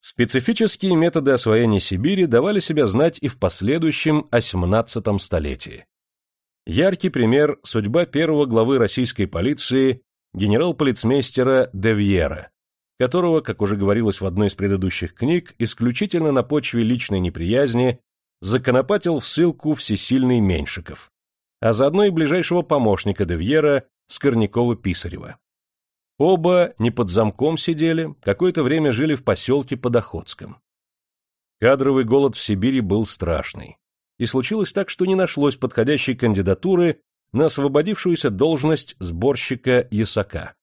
Специфические методы освоения Сибири давали себя знать и в последующем XVIII столетии. Яркий пример – судьба первого главы российской полиции генерал-полицмейстера Девьера, которого, как уже говорилось в одной из предыдущих книг, исключительно на почве личной неприязни законопатил в ссылку всесильный Меньшиков, а заодно и ближайшего помощника Девьера Скорнякова-Писарева. Оба не под замком сидели, какое-то время жили в поселке под Охотском. Кадровый голод в Сибири был страшный, и случилось так, что не нашлось подходящей кандидатуры на освободившуюся должность сборщика ясака.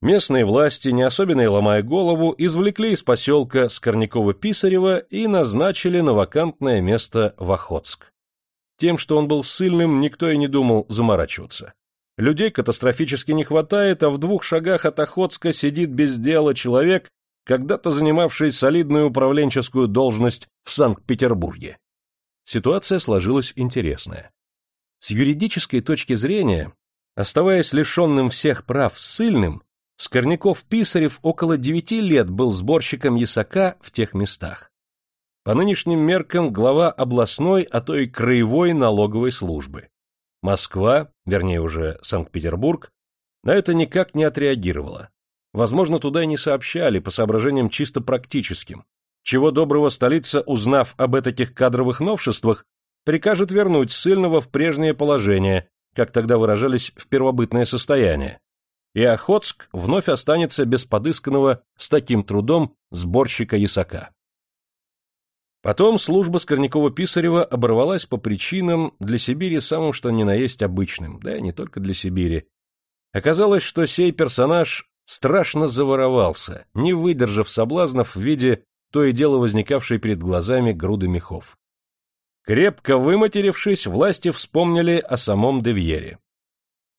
Местные власти, не особенно ломая голову, извлекли из поселка Скорнякова-Писарева и назначили на вакантное место в Охотск. Тем, что он был ссыльным, никто и не думал заморачиваться. Людей катастрофически не хватает, а в двух шагах от Охотска сидит без дела человек, когда-то занимавший солидную управленческую должность в Санкт-Петербурге. Ситуация сложилась интересная. С юридической точки зрения, оставаясь лишенным всех прав ссыльным, Скорняков-Писарев около девяти лет был сборщиком ясака в тех местах. По нынешним меркам глава областной, а то и краевой налоговой службы. Москва, вернее уже Санкт-Петербург, на это никак не отреагировала. Возможно, туда и не сообщали по соображениям чисто практическим. Чего доброго столица, узнав об этих кадровых новшествах, прикажет вернуть ссыльного в прежнее положение, как тогда выражались, в первобытное состояние, и Охотск вновь останется без подысканного с таким трудом сборщика ясака. Потом служба Скорнякова-Писарева оборвалась по причинам для Сибири самым что ни на есть обычным, да и не только для Сибири. Оказалось, что сей персонаж страшно заворовался, не выдержав соблазнов в виде то и дело возникавшей перед глазами груды мехов. Крепко выматерившись, власти вспомнили о самом Девьере.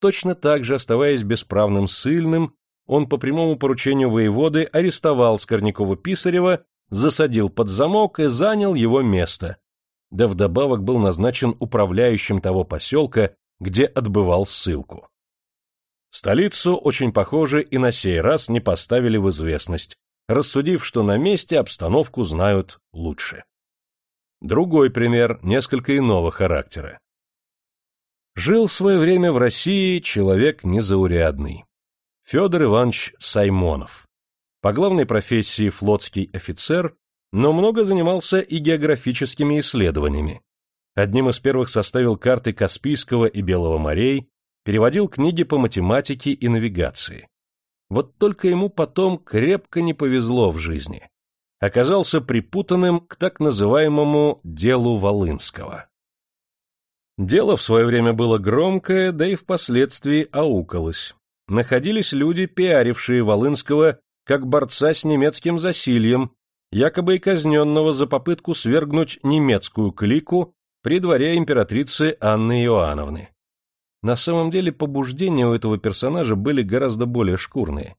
Точно так же, оставаясь бесправным ссыльным, он по прямому поручению воеводы арестовал Скорнякова-Писарева, засадил под замок и занял его место, да вдобавок был назначен управляющим того поселка, где отбывал ссылку. Столицу, очень похоже, и на сей раз не поставили в известность, рассудив, что на месте обстановку знают лучше. Другой пример, несколько иного характера. Жил в свое время в России человек незаурядный. Федор Иванович Саймонов. По главной профессии флотский офицер, но много занимался и географическими исследованиями. Одним из первых составил карты Каспийского и Белого морей, переводил книги по математике и навигации. Вот только ему потом крепко не повезло в жизни. Оказался припутанным к так называемому «делу Волынского». Дело в свое время было громкое, да и впоследствии аукалось. Находились люди, пиарившие Волынского как борца с немецким засильем, якобы и казненного за попытку свергнуть немецкую клику при дворе императрицы Анны Иоанновны. На самом деле побуждения у этого персонажа были гораздо более шкурные.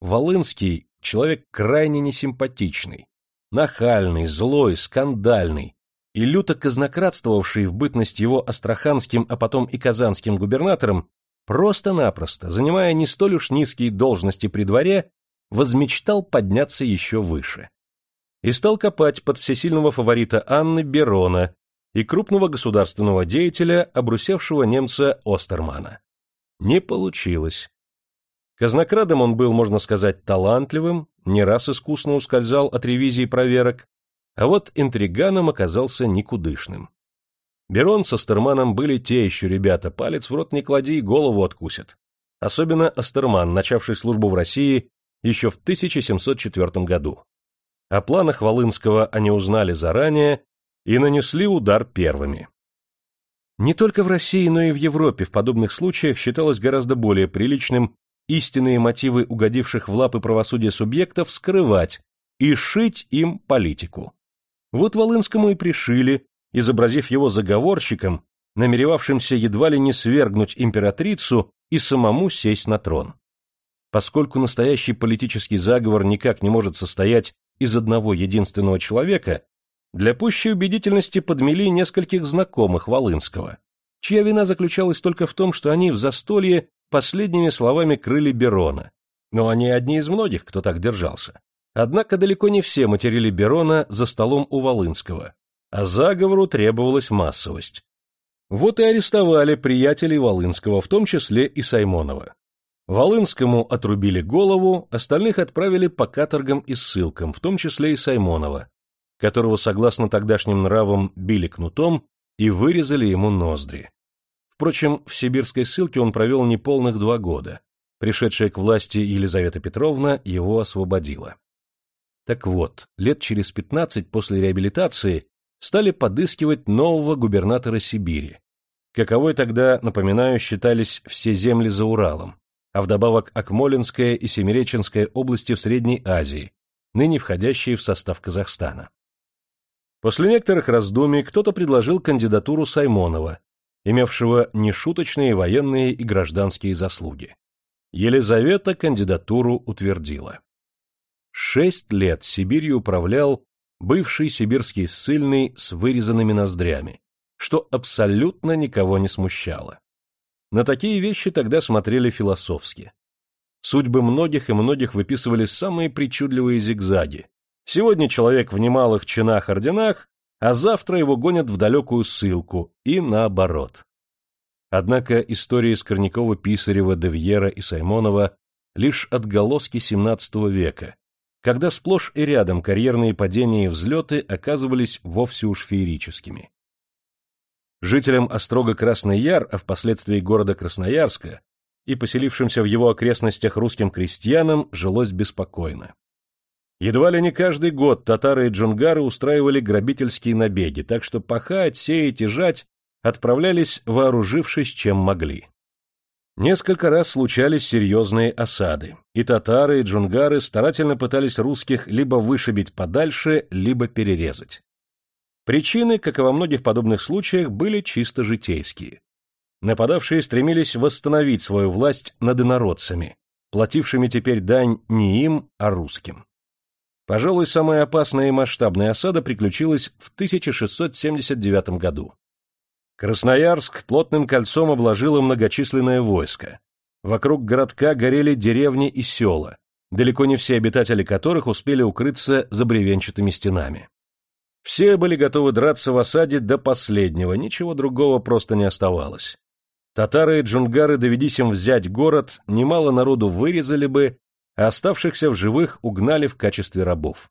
Волынский — человек крайне несимпатичный, нахальный, злой, скандальный, и люто казнократствовавший в бытность его астраханским, а потом и казанским губернатором, просто-напросто, занимая не столь уж низкие должности при дворе, возмечтал подняться еще выше. И стал копать под всесильного фаворита Анны Берона и крупного государственного деятеля, обрусевшего немца Остермана. Не получилось. Казнокрадом он был, можно сказать, талантливым, не раз искусно ускользал от ревизии проверок, а вот интриганом оказался никудышным. Берон со Астерманом были те еще ребята, палец в рот не клади и голову откусят. Особенно Астерман, начавший службу в России еще в 1704 году. О планах Волынского они узнали заранее и нанесли удар первыми. Не только в России, но и в Европе в подобных случаях считалось гораздо более приличным истинные мотивы угодивших в лапы правосудия субъектов скрывать и шить им политику. Вот Волынскому и пришили, изобразив его заговорщиком, намеревавшимся едва ли не свергнуть императрицу и самому сесть на трон. Поскольку настоящий политический заговор никак не может состоять из одного единственного человека, для пущей убедительности подмели нескольких знакомых Волынского, чья вина заключалась только в том, что они в застолье последними словами крыли Берона, но они одни из многих, кто так держался. Однако далеко не все материли Берона за столом у Волынского, а заговору требовалась массовость. Вот и арестовали приятелей Волынского, в том числе и Саймонова. Волынскому отрубили голову, остальных отправили по каторгам и ссылкам, в том числе и Саймонова, которого, согласно тогдашним нравам, били кнутом и вырезали ему ноздри. Впрочем, в сибирской ссылке он провел неполных два года. Пришедшая к власти Елизавета Петровна его освободила. Так вот, лет через пятнадцать после реабилитации стали подыскивать нового губернатора Сибири. Каковой тогда, напоминаю, считались все земли за Уралом, а вдобавок Акмолинская и Семиреченская области в Средней Азии, ныне входящие в состав Казахстана. После некоторых раздумий кто-то предложил кандидатуру Саймонова, имевшего нешуточные военные и гражданские заслуги. Елизавета кандидатуру утвердила. Шесть лет Сибирью управлял бывший сибирский ссыльный с вырезанными ноздрями, что абсолютно никого не смущало. На такие вещи тогда смотрели философски. Судьбы многих и многих выписывали самые причудливые зигзаги. Сегодня человек в немалых чинах-орденах, а завтра его гонят в далекую ссылку, и наоборот. Однако истории Скорнякова-Писарева, Девьера и Саймонова лишь отголоски XVII века, когда сплошь и рядом карьерные падения и взлеты оказывались вовсе уж феерическими. Жителям острога Красный Яр, а впоследствии города Красноярска, и поселившимся в его окрестностях русским крестьянам жилось беспокойно. Едва ли не каждый год татары и джунгары устраивали грабительские набеги, так что пахать, сеять и жать отправлялись, вооружившись чем могли. Несколько раз случались серьезные осады, и татары, и джунгары старательно пытались русских либо вышибить подальше, либо перерезать. Причины, как и во многих подобных случаях, были чисто житейские. Нападавшие стремились восстановить свою власть над инородцами, платившими теперь дань не им, а русским. Пожалуй, самая опасная и масштабная осада приключилась в 1679 году. Красноярск плотным кольцом обложило многочисленное войско. Вокруг городка горели деревни и села, далеко не все обитатели которых успели укрыться за бревенчатыми стенами. Все были готовы драться в осаде до последнего, ничего другого просто не оставалось. Татары и джунгары, доведись им взять город, немало народу вырезали бы, а оставшихся в живых угнали в качестве рабов.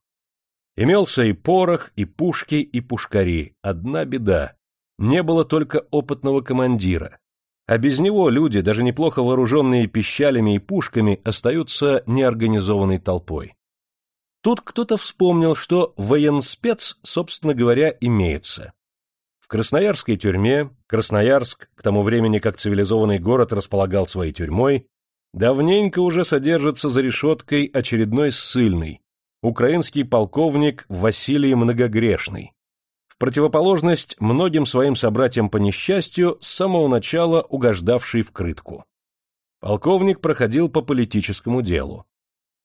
Имелся и порох, и пушки, и пушкари. Одна беда не было только опытного командира, а без него люди, даже неплохо вооруженные пищалями и пушками, остаются неорганизованной толпой. Тут кто-то вспомнил, что военспец, собственно говоря, имеется. В Красноярской тюрьме, Красноярск, к тому времени как цивилизованный город располагал своей тюрьмой, давненько уже содержится за решеткой очередной ссыльный, украинский полковник Василий Многогрешный, в противоположность многим своим собратьям по несчастью, с самого начала угождавший в крытку. Полковник проходил по политическому делу.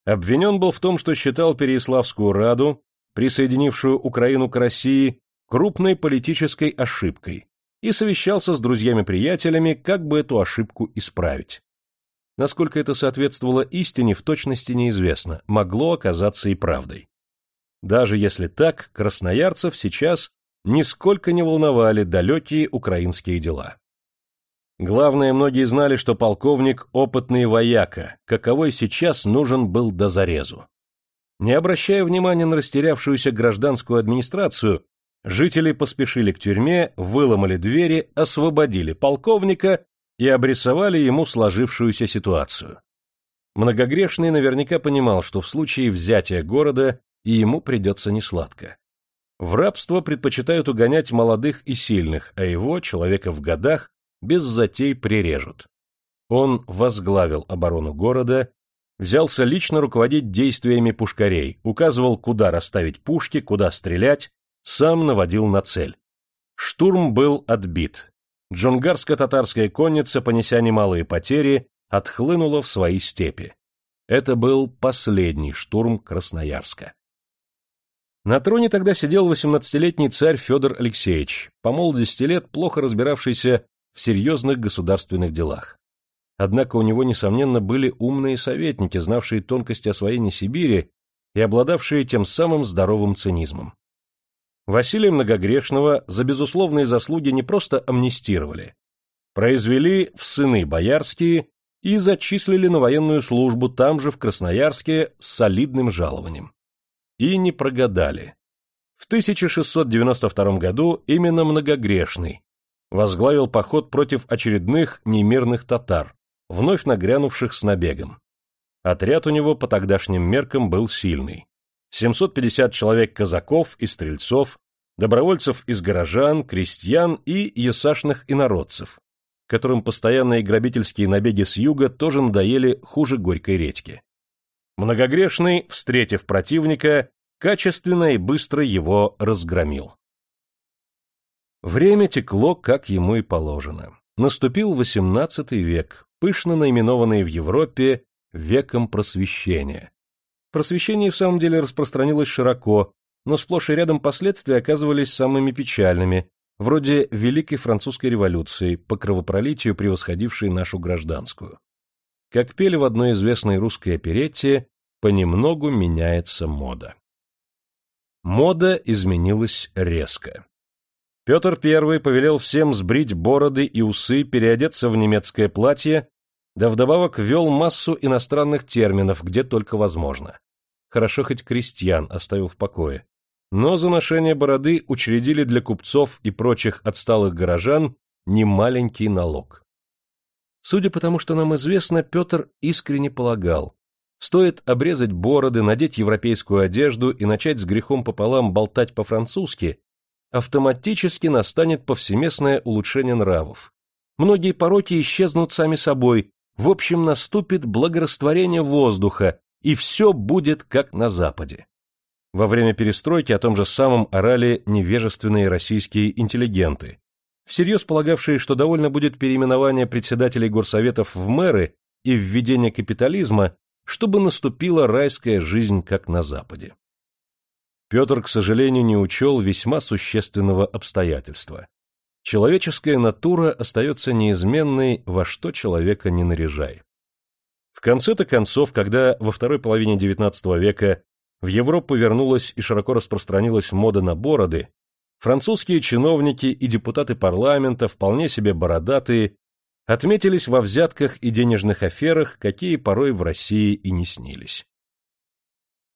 Обвинен был в том, что считал Переяславскую Раду, присоединившую Украину к России, крупной политической ошибкой и совещался с друзьями-приятелями, как бы эту ошибку исправить. Насколько это соответствовало истине, в точности неизвестно, могло оказаться и правдой. Даже если так, красноярцев сейчас нисколько не волновали далекие украинские дела. Главное, многие знали, что полковник — опытный вояка, каковой сейчас нужен был до зарезу. Не обращая внимания на растерявшуюся гражданскую администрацию, жители поспешили к тюрьме, выломали двери, освободили полковника и обрисовали ему сложившуюся ситуацию. Многогрешный наверняка понимал, что в случае взятия города и ему придется несладко. В рабство предпочитают угонять молодых и сильных, а его, человека в годах, без затей прирежут. Он возглавил оборону города, взялся лично руководить действиями пушкарей, указывал, куда расставить пушки, куда стрелять, сам наводил на цель. Штурм был отбит. Джунгарско-татарская конница, понеся немалые потери, отхлынула в свои степи. Это был последний штурм Красноярска. На троне тогда сидел 18-летний царь Федор Алексеевич, по молодости лет плохо разбиравшийся в серьезных государственных делах. Однако у него, несомненно, были умные советники, знавшие тонкости освоения Сибири и обладавшие тем самым здоровым цинизмом. Василия Многогрешного за безусловные заслуги не просто амнистировали, произвели в сыны боярские и зачислили на военную службу там же, в Красноярске, с солидным жалованием. И не прогадали. В 1692 году именно Многогрешный возглавил поход против очередных немирных татар, вновь нагрянувших с набегом. Отряд у него по тогдашним меркам был сильный. 750 человек казаков и стрельцов, добровольцев из горожан, крестьян и ясашных инородцев, которым постоянные грабительские набеги с юга тоже надоели хуже горькой редьки. Многогрешный, встретив противника, качественно и быстро его разгромил. Время текло, как ему и положено. Наступил XVIII век, пышно наименованный в Европе веком просвещения. Просвещение в самом деле распространилось широко, но сплошь и рядом последствия оказывались самыми печальными, вроде Великой Французской революции, по кровопролитию превосходившей нашу гражданскую. Как пели в одной известной русской оперетте, понемногу меняется мода. Мода изменилась резко. Петр I повелел всем сбрить бороды и усы, переодеться в немецкое платье, да вдобавок ввел массу иностранных терминов, где только возможно. Хорошо хоть крестьян оставил в покое. Но за ношение бороды учредили для купцов и прочих отсталых горожан немаленький налог. Судя по тому, что нам известно, Петр искренне полагал, стоит обрезать бороды, надеть европейскую одежду и начать с грехом пополам болтать по-французски, автоматически настанет повсеместное улучшение нравов. Многие пороки исчезнут сами собой, в общем, наступит благорастворение воздуха, и все будет как на Западе. Во время перестройки о том же самом орали невежественные российские интеллигенты, всерьез полагавшие, что довольно будет переименование председателей горсоветов в мэры и введение капитализма, чтобы наступила райская жизнь, как на Западе. Петр, к сожалению, не учел весьма существенного обстоятельства. Человеческая натура остается неизменной, во что человека не наряжай. В конце-то концов, когда во второй половине XIX века в Европу вернулась и широко распространилась мода на бороды, французские чиновники и депутаты парламента, вполне себе бородатые, отметились во взятках и денежных аферах, какие порой в России и не снились.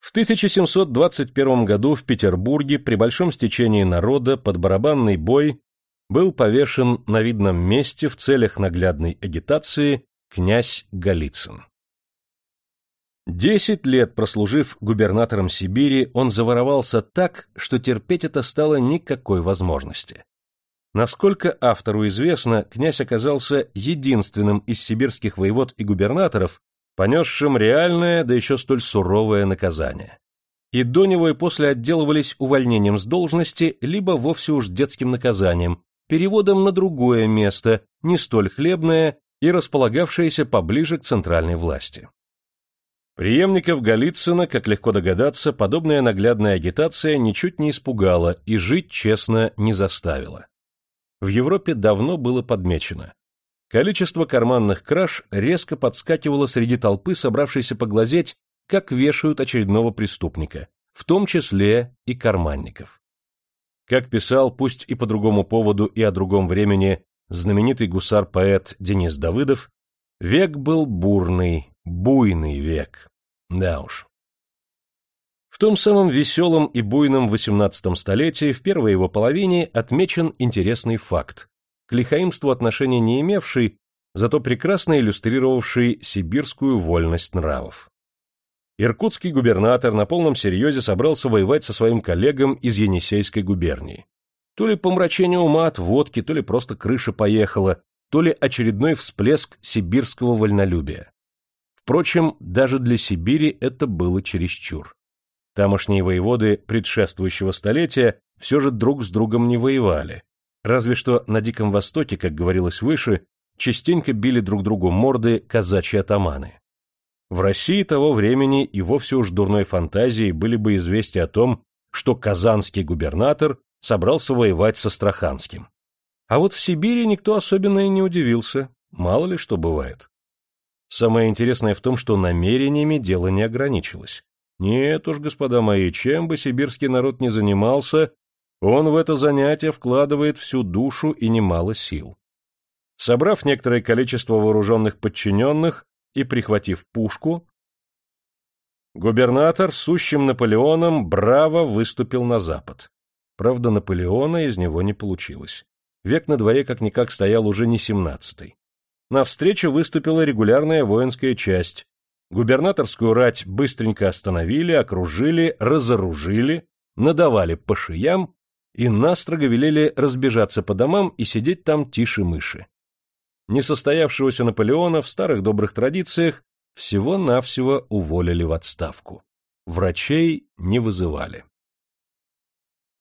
В 1721 году в Петербурге при большом стечении народа под барабанный бой был повешен на видном месте в целях наглядной агитации князь Голицын. Десять лет прослужив губернатором Сибири, он заворовался так, что терпеть это стало никакой возможности. Насколько автору известно, князь оказался единственным из сибирских воевод и губернаторов, понесшим реальное, да еще столь суровое наказание. И до него и после отделывались увольнением с должности, либо вовсе уж детским наказанием, переводом на другое место, не столь хлебное и располагавшееся поближе к центральной власти. Приемников Голицына, как легко догадаться, подобная наглядная агитация ничуть не испугала и жить честно не заставила. В Европе давно было подмечено. Количество карманных краж резко подскакивало среди толпы, собравшейся поглазеть, как вешают очередного преступника, в том числе и карманников. Как писал, пусть и по другому поводу и о другом времени, знаменитый гусар-поэт Денис Давыдов, век был бурный, буйный век. Да уж. В том самом веселом и буйном XVIII столетии в первой его половине отмечен интересный факт, к лихаимству отношения не имевший, зато прекрасно иллюстрировавший сибирскую вольность нравов. Иркутский губернатор на полном серьезе собрался воевать со своим коллегом из Енисейской губернии. То ли помрачение ума от водки, то ли просто крыша поехала, то ли очередной всплеск сибирского вольнолюбия. Впрочем, даже для Сибири это было чересчур. Тамошние воеводы предшествующего столетия все же друг с другом не воевали, Разве что на Диком Востоке, как говорилось выше, частенько били друг другу морды казачьи атаманы. В России того времени и вовсе уж дурной фантазией были бы известия о том, что казанский губернатор собрался воевать со Астраханским. А вот в Сибири никто особенно и не удивился, мало ли что бывает. Самое интересное в том, что намерениями дело не ограничилось. Нет уж, господа мои, чем бы сибирский народ не занимался, он в это занятие вкладывает всю душу и немало сил. Собрав некоторое количество вооруженных подчиненных и прихватив пушку, губернатор, сущим Наполеоном, браво выступил на запад. Правда, Наполеона из него не получилось. Век на дворе как-никак стоял уже не семнадцатый. На встречу выступила регулярная воинская часть. Губернаторскую рать быстренько остановили, окружили, разоружили, надавали по шиям и настрого велели разбежаться по домам и сидеть там тише мыши. Несостоявшегося Наполеона в старых добрых традициях всего-навсего уволили в отставку. Врачей не вызывали.